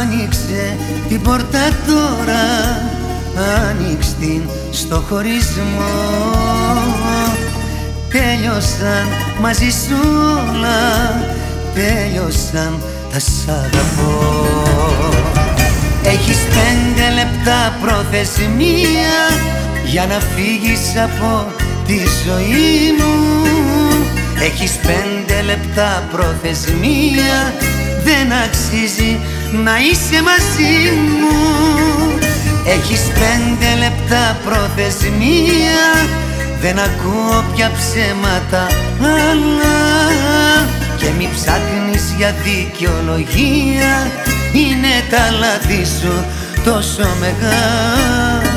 Άνοιξε την πόρτα τώρα Άνοιξε την στο χωρισμό. Τέλειωσαν μαζί σου όλα Τέλειωσαν τα σ' αγαπώ. Έχεις πέντε λεπτά προθεσμία Για να φύγεις από τη ζωή μου. Έχεις πέντε λεπτά προθεσμία Δεν αξίζει να είσαι μαζί μου. Έχεις πέντε λεπτά προθεσμία. Δεν ακούω πια ψέματα αλλά Και μη ψάχνεις για δικαιολογία. Είναι τα λάθη σου τόσο μεγάλα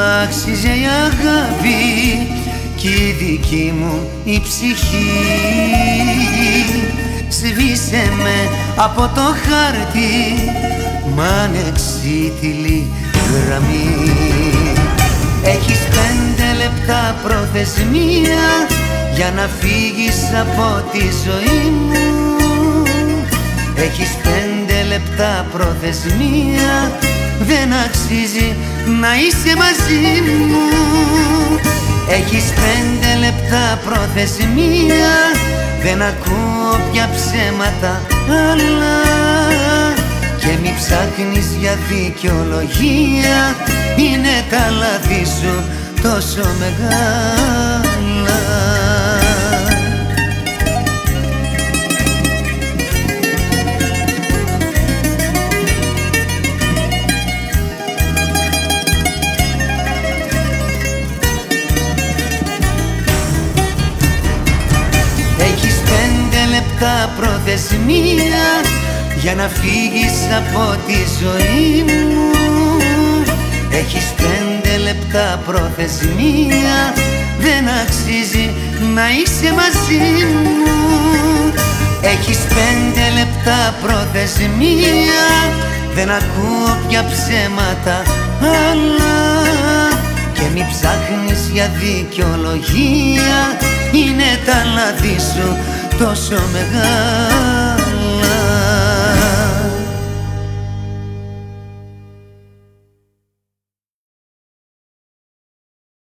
άξιζε η αγάπη κι η δική μου η ψυχή. Σβήσε με από το χάρτη μ' ανεξίτηλη γραμμή. Έχεις πέντε λεπτά προθεσμία για να φύγεις από τη ζωή μου. Έχεις πέντε λεπτά προθεσμία δεν αξίζει να είσαι μαζί μου. Έχεις πέντε λεπτά προθεσμία. Δεν ακούω πια ψέματα αλλά Και μη ψάχνεις για δικαιολογία. Είναι τα λάθη σου τόσο μεγάλα προθεσμία για να φύγεις από τη ζωή μου. Έχεις πέντε λεπτά προθεσμία δεν αξίζει να είσαι μαζί μου. Έχεις πέντε λεπτά προθεσμία δεν ακούω πια ψέματα αλλά και μη ψάχνεις για δικαιολογία τόσο μεγάλο